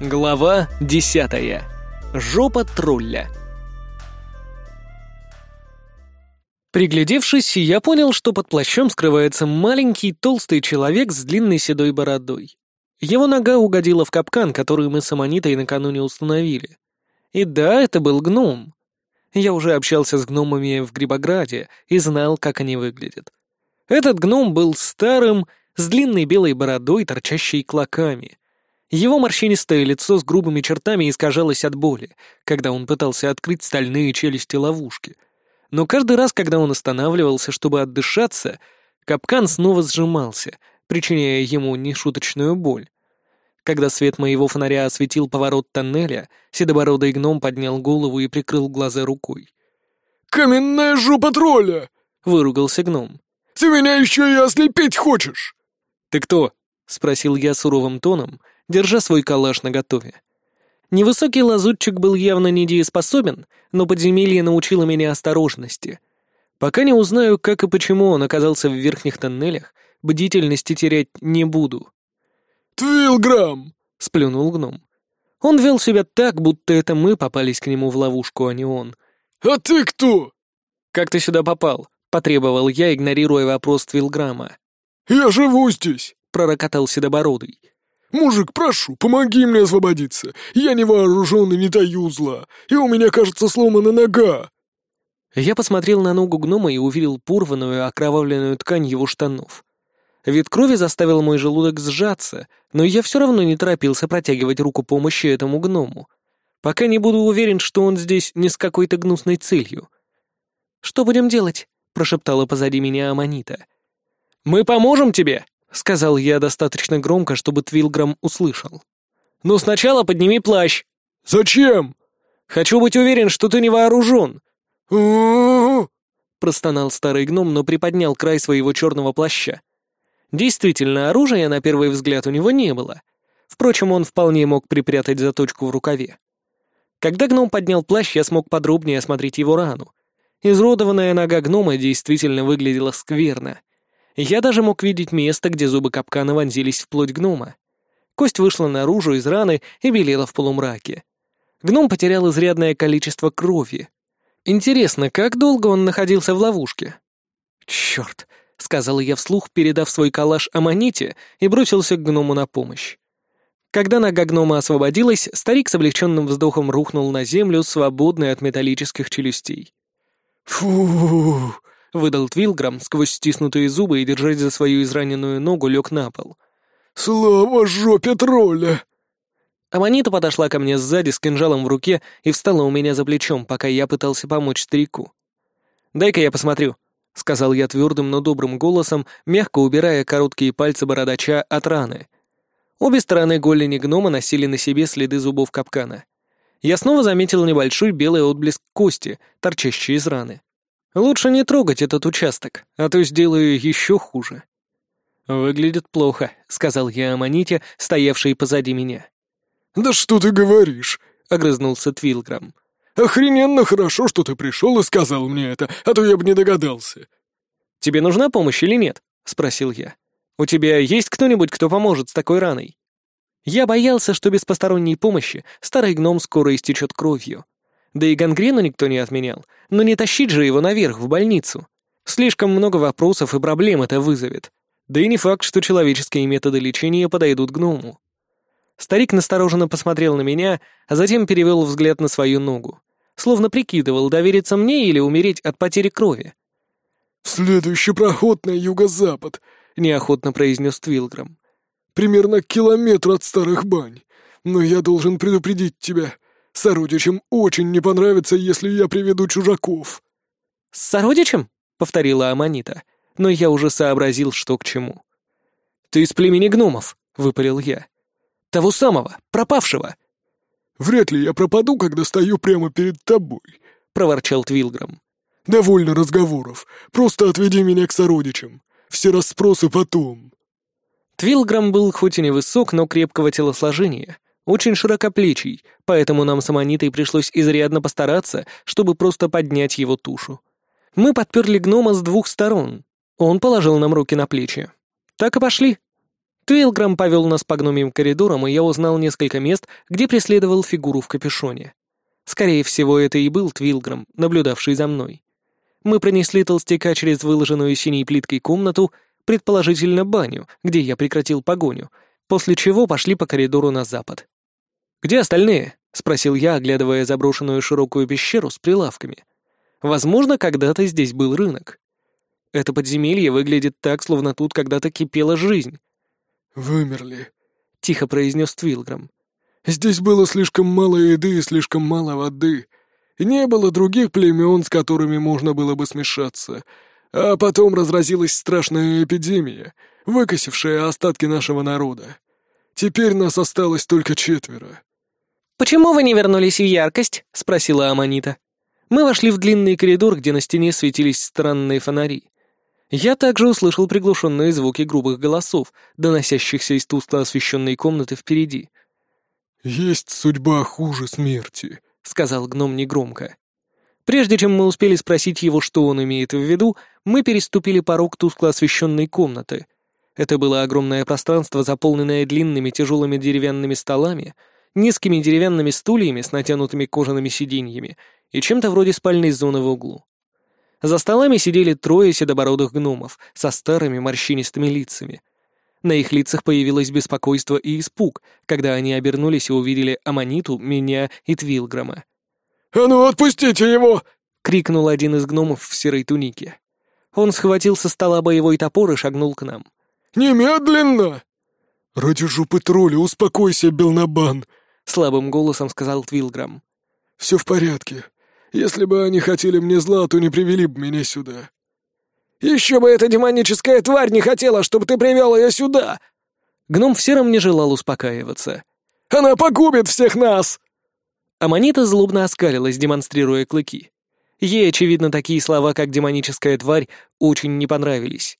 Глава десятая. Жопа тролля. Приглядевшись, я понял, что под плащом скрывается маленький толстый человек с длинной седой бородой. Его нога угодила в капкан, который мы с Аманитой накануне установили. И да, это был гном. Я уже общался с гномами в Грибограде и знал, как они выглядят. Этот гном был старым, с длинной белой бородой, торчащей клоками — его морщинистое лицо с грубыми чертами искажалось от боли, когда он пытался открыть стальные челюсти ловушки. Но каждый раз, когда он останавливался, чтобы отдышаться, капкан снова сжимался, причиняя ему нешуточную боль. Когда свет моего фонаря осветил поворот тоннеля, седобородый гном поднял голову и прикрыл глаза рукой. «Каменная жопа тролля!» — выругался гном. «Ты меня еще и ослепить хочешь!» «Ты кто?» — спросил я суровым тоном, держа свой калаш наготове. Невысокий лазутчик был явно недееспособен, но подземелье научило меня осторожности. Пока не узнаю, как и почему он оказался в верхних тоннелях, бдительности терять не буду. «Твилграм!» — сплюнул гном. Он вел себя так, будто это мы попались к нему в ловушку, а не он. «А ты кто?» «Как ты сюда попал?» — потребовал я, игнорируя вопрос Твилграма. «Я живу здесь», — пророкотал Седобородый. «Мужик, прошу, помоги мне освободиться. Я не вооружен и не таю зла, и у меня, кажется, сломана нога». Я посмотрел на ногу гнома и увидел порванную, окровавленную ткань его штанов. Вид крови заставил мой желудок сжаться, но я все равно не торопился протягивать руку помощи этому гному, пока не буду уверен, что он здесь не с какой-то гнусной целью. «Что будем делать?» — прошептала позади меня Аманита. «Мы поможем тебе!» — сказал я достаточно громко, чтобы Твилграм услышал. «Но сначала подними плащ». «Зачем?» «Хочу быть уверен, что ты не вооружен». Простонал старый гном, но приподнял край своего черного плаща. Действительно, оружия на первый взгляд у него не было. Впрочем, он вполне мог припрятать заточку в рукаве. Когда гном поднял плащ, я смог подробнее осмотреть его рану. Изродованная нога гнома действительно выглядела скверно. Я даже мог видеть место, где зубы капкана вонзились в плоть гнома. Кость вышла наружу из раны и белела в полумраке. Гном потерял изрядное количество крови. Интересно, как долго он находился в ловушке? «Черт!» — сказал я вслух, передав свой калаш Аманите и бросился к гному на помощь. Когда нога гнома освободилась, старик с облегченным вздохом рухнул на землю, свободный от металлических челюстей. «Фу!» — выдал Твилграм сквозь стиснутые зубы и, держась за свою израненную ногу, лег на пол. «Слава жопе тролля!» Аманита подошла ко мне сзади с кинжалом в руке и встала у меня за плечом, пока я пытался помочь старику. «Дай-ка я посмотрю», — сказал я твердым, но добрым голосом, мягко убирая короткие пальцы бородача от раны. Обе стороны голени гнома носили на себе следы зубов капкана. Я снова заметил небольшой белый отблеск кости, торчащий из раны. Лучше не трогать этот участок, а то сделаю еще хуже. «Выглядит плохо», — сказал я Аманите, стоявшей позади меня. «Да что ты говоришь?» — огрызнулся Твилграм. «Охрененно хорошо, что ты пришел и сказал мне это, а то я бы не догадался». «Тебе нужна помощь или нет?» — спросил я. «У тебя есть кто-нибудь, кто поможет с такой раной?» Я боялся, что без посторонней помощи старый гном скоро истечет кровью. Да и гангрену никто не отменял, но не тащить же его наверх, в больницу. Слишком много вопросов и проблем это вызовет. Да и не факт, что человеческие методы лечения подойдут гному. Старик настороженно посмотрел на меня, а затем перевел взгляд на свою ногу. Словно прикидывал, довериться мне или умереть от потери крови. «В следующий проход на юго-запад», — неохотно произнес Твилграм. «Примерно километр от старых бань. Но я должен предупредить тебя. Сородичам очень не понравится, если я приведу чужаков». «С сородичем?» — повторила Аманита, но я уже сообразил, что к чему. «Ты из племени гномов», — выпалил я. «Того самого, пропавшего». «Вряд ли я пропаду, когда стою прямо перед тобой», — проворчал Твилграм. «Довольно разговоров. Просто отведи меня к сородичам. Все расспросы потом». Твилграм был хоть и невысок, но крепкого телосложения, очень широкоплечий, поэтому нам с Аманитой пришлось изрядно постараться, чтобы просто поднять его тушу. Мы подперли гнома с двух сторон. Он положил нам руки на плечи. Так и пошли. Твилграм повел нас по гномим коридорам, и я узнал несколько мест, где преследовал фигуру в капюшоне. Скорее всего, это и был Твилграм, наблюдавший за мной. Мы пронесли толстяка через выложенную синей плиткой комнату, предположительно баню, где я прекратил погоню, после чего пошли по коридору на запад. «Где остальные?» — спросил я, оглядывая заброшенную широкую пещеру с прилавками. «Возможно, когда-то здесь был рынок. Это подземелье выглядит так, словно тут когда-то кипела жизнь». «Вымерли», — тихо произнес Твилграм. «Здесь было слишком мало еды и слишком мало воды. Не было других племен, с которыми можно было бы смешаться. А потом разразилась страшная эпидемия, выкосившая остатки нашего народа. Теперь нас осталось только четверо. «Почему вы не вернулись в яркость?» — спросила Аманита. Мы вошли в длинный коридор, где на стене светились странные фонари. Я также услышал приглушенные звуки грубых голосов, доносящихся из тускло освещенной комнаты впереди. «Есть судьба хуже смерти», — сказал гном негромко. Прежде чем мы успели спросить его, что он имеет в виду, мы переступили порог тускло освещенной комнаты. Это было огромное пространство, заполненное длинными тяжелыми деревянными столами, низкими деревянными стульями с натянутыми кожаными сиденьями и чем-то вроде спальной зоны в углу. За столами сидели трое седобородых гномов со старыми морщинистыми лицами. На их лицах появилось беспокойство и испуг, когда они обернулись и увидели Аманиту, меня и Твилграма. «А ну, отпустите его!» — крикнул один из гномов в серой тунике. Он схватил со стола боевой топор и шагнул к нам. «Немедленно!» «Ради жопы тролля, успокойся, Белнабан!» Слабым голосом сказал Твилграм. «Все в порядке. Если бы они хотели мне зла, то не привели бы меня сюда». «Еще бы эта демоническая тварь не хотела, чтобы ты привел ее сюда!» Гном в сером не желал успокаиваться. «Она погубит всех нас!» Аманита злобно оскалилась, демонстрируя клыки. Ей, очевидно, такие слова, как «демоническая тварь», очень не понравились.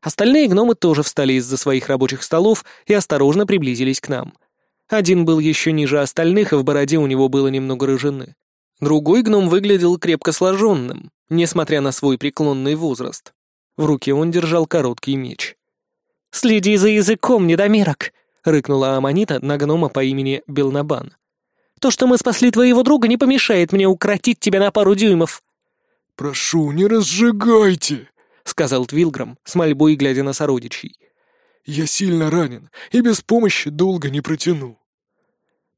Остальные гномы тоже встали из-за своих рабочих столов и осторожно приблизились к нам — один был еще ниже остальных, и в бороде у него было немного рыжины. Другой гном выглядел крепко сложенным, несмотря на свой преклонный возраст. В руке он держал короткий меч. «Следи за языком, недомерок!» — рыкнула Аманита на гнома по имени Белнабан. «То, что мы спасли твоего друга, не помешает мне укротить тебя на пару дюймов». «Прошу, не разжигайте!» — сказал Твилграм, с мольбой глядя на сородичей. «Я сильно ранен и без помощи долго не протяну».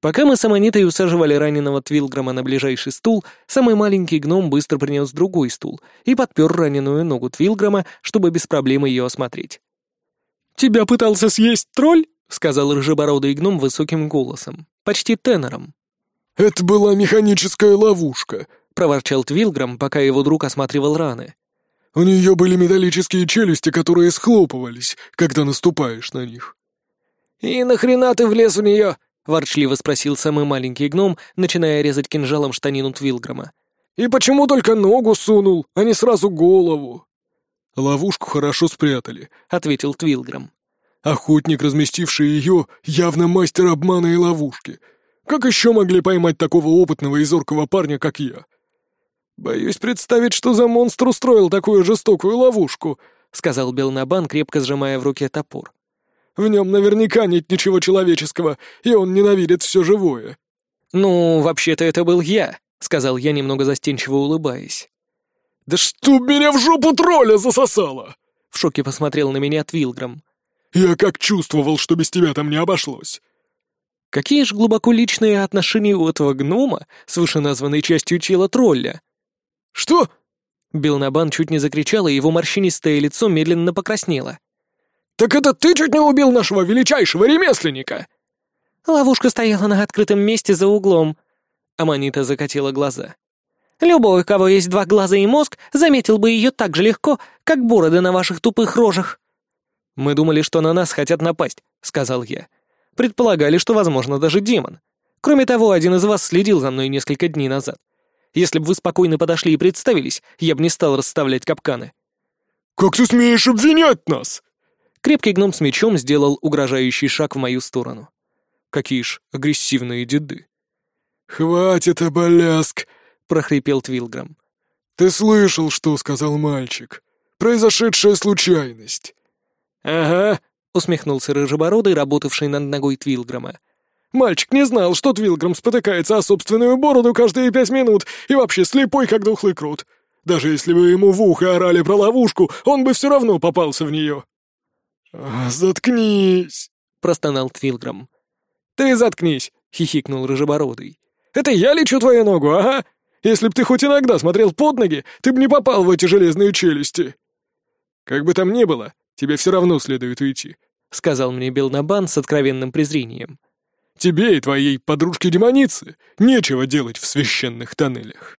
Пока мы с Аманитой усаживали раненого Твилграма на ближайший стул, самый маленький гном быстро принес другой стул и подпер раненую ногу Твилграма, чтобы без проблем ее осмотреть. «Тебя пытался съесть тролль?» — сказал рыжебородый гном высоким голосом, почти тенором. «Это была механическая ловушка», — проворчал Твилграм, пока его друг осматривал раны. «У нее были металлические челюсти, которые схлопывались, когда наступаешь на них». «И нахрена ты влез в нее?» — ворчливо спросил самый маленький гном, начиная резать кинжалом штанину Твилграма. «И почему только ногу сунул, а не сразу голову?» «Ловушку хорошо спрятали», — ответил Твилграм. «Охотник, разместивший ее, явно мастер обмана и ловушки. Как еще могли поймать такого опытного и зоркого парня, как я?» «Боюсь представить, что за монстр устроил такую жестокую ловушку», — сказал Белнабан, крепко сжимая в руке топор. В нем наверняка нет ничего человеческого, и он ненавидит все живое». «Ну, вообще-то это был я», — сказал я, немного застенчиво улыбаясь. «Да что меня в жопу тролля засосало!» — в шоке посмотрел на меня Твилграм. «Я как чувствовал, что без тебя там не обошлось». Какие ж глубоко личные отношения у этого гнома с вышеназванной частью тела тролля? «Что?» Белнабан чуть не закричал, и его морщинистое лицо медленно покраснело. «Так это ты чуть не убил нашего величайшего ремесленника!» Ловушка стояла на открытом месте за углом. Аманита закатила глаза. «Любой, у кого есть два глаза и мозг, заметил бы ее так же легко, как бороды на ваших тупых рожах». «Мы думали, что на нас хотят напасть», — сказал я. «Предполагали, что, возможно, даже демон. Кроме того, один из вас следил за мной несколько дней назад. Если бы вы спокойно подошли и представились, я бы не стал расставлять капканы». «Как ты смеешь обвинять нас?» Крепкий гном с мечом сделал угрожающий шаг в мою сторону. Какие ж агрессивные деды. «Хватит, оболяск!» — прохрипел Твилграм. «Ты слышал, что сказал мальчик? Произошедшая случайность». «Ага», —— усмехнулся Рыжебородый, работавший над ногой Твилграма. «Мальчик не знал, что Твилграм спотыкается о собственную бороду каждые пять минут и вообще слепой, как духлый крут. Даже если бы ему в ухо орали про ловушку, он бы все равно попался в нее». «Заткнись!» — простонал Твилграм. «Ты заткнись!» — хихикнул Рыжебородый. «Это я лечу твою ногу, ага! Если б ты хоть иногда смотрел под ноги, ты б не попал в эти железные челюсти!» «Как бы там ни было, тебе все равно следует уйти», — сказал мне Белнабан с откровенным презрением. «Тебе и твоей подружке-демонице нечего делать в священных тоннелях».